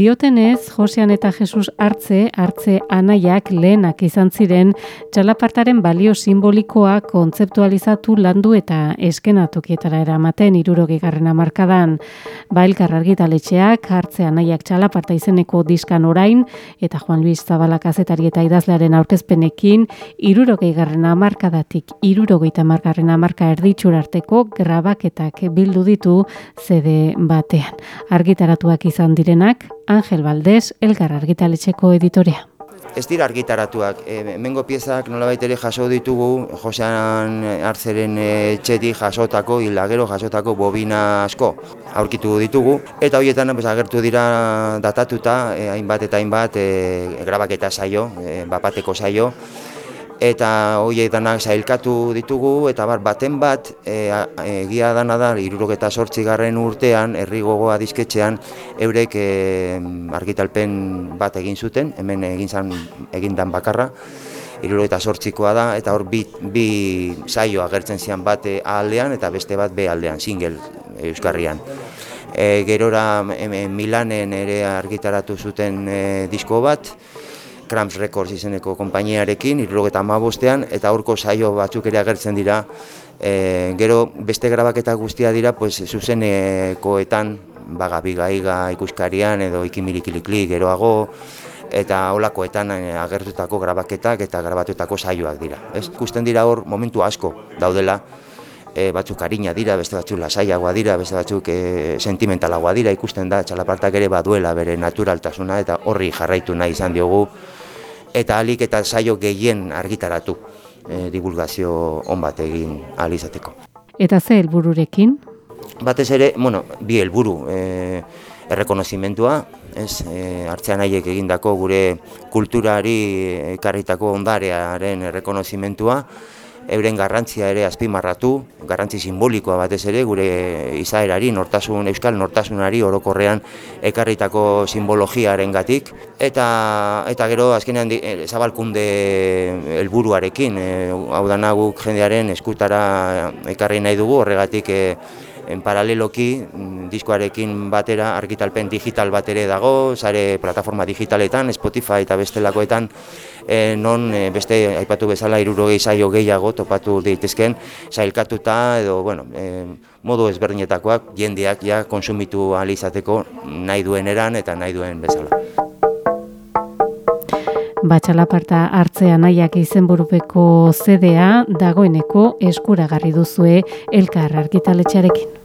Diotenez, Josean eta Jesus hartze, hartze anaiak lehenak izan ziren, txalapartaren balio simbolikoa kontzeptualizatu landu eta eskenatokietara eramaten irurogi garren amarkadan. Bailkar argitaletxeak, hartze anaiak txalaparta izeneko diskan orain, eta Juan Luis Zabalak azetari eta idazlearen aurkezpenekin, irurogi garren amarkadatik irurogeita margarren amarka erditxurarteko grabaketak bildu ditu zede batean. Argitaratuak izan direnak, Angel Valdés, Elgar Argitaletxeko editorea. Ez dira argitaratuak, e, mengo piezak nolabait ere jaso ditugu, Josean Artzeren txeti jasotako, hilagero jasotako bobina asko aurkitu ditugu, eta horietan pues, agertu dira datatuta, e, hainbat eta hainbat e, grabaketa saio, e, bapateko saio, eta hoiek danak sailkatu ditugu eta bar baten bat e, egia dana da 78 garren urtean herri gogoa disketxean eurek e, argitalpen bat egin zuten hemen egin zan egindan bakarra. 78koa da eta hor bi, bi saio agertzen zian bat aldean eta beste bat be aldean single euskarrian. E, gerora Milanen ere argitaratu zuten e, disko bat Cramps Records izeneko konpainiarekin, irrogeta amabostean, eta aurko saio batzuk ere agertzen dira. E, gero beste grabaketa guztia dira, pues, zuzenekoetan, baga bigaiga ikuskarian edo ikimilikilikli geroago, eta holakoetan e, agertutako grabaketak eta grabatutako saioak dira. Ez ikusten dira hor momentu asko daudela, e, batzuk harina dira, beste batzuk lasaiagoa dira, beste batzuk e, sentimentalagoa dira, ikusten da, txalapartak ere baduela bere naturaltasuna eta horri jarraitu nahi izan diogu eta alik eta saio gehien argitaratu e, divulgazio on bat egin ahal izateko. Eta ze helbururekin? Batez ere, bueno, bi helburu, e, errekonozimentua, ez, e, hartzean haiek egindako gure kulturari ekarritako ondarearen errekonozimentua, euren garrantzia ere azpimarratu, garrantzi simbolikoa batez ere, gure izaerari, nortasun, euskal nortasunari orokorrean ekarritako simbologiaren gatik. Eta, eta gero, azkenean, e, zabalkunde helburuarekin, e, hau da naguk jendearen eskutara ekarri nahi dugu, horregatik e, en paraleloki mm, diskoarekin batera argitalpen digital bat ere dago, sare plataforma digitaletan, Spotify eta bestelakoetan e, non e, beste aipatu bezala 60 saio gehiago topatu daitezken sailkatuta edo bueno, e, modu ezberdinetakoak jendeak ja konsumitu ahal izateko nahi duen eran eta nahi duen bezala. Batxalaparta hartzea nahiak izenburupeko zedea dagoeneko eskuragarri duzue elkar argitaletxarekin.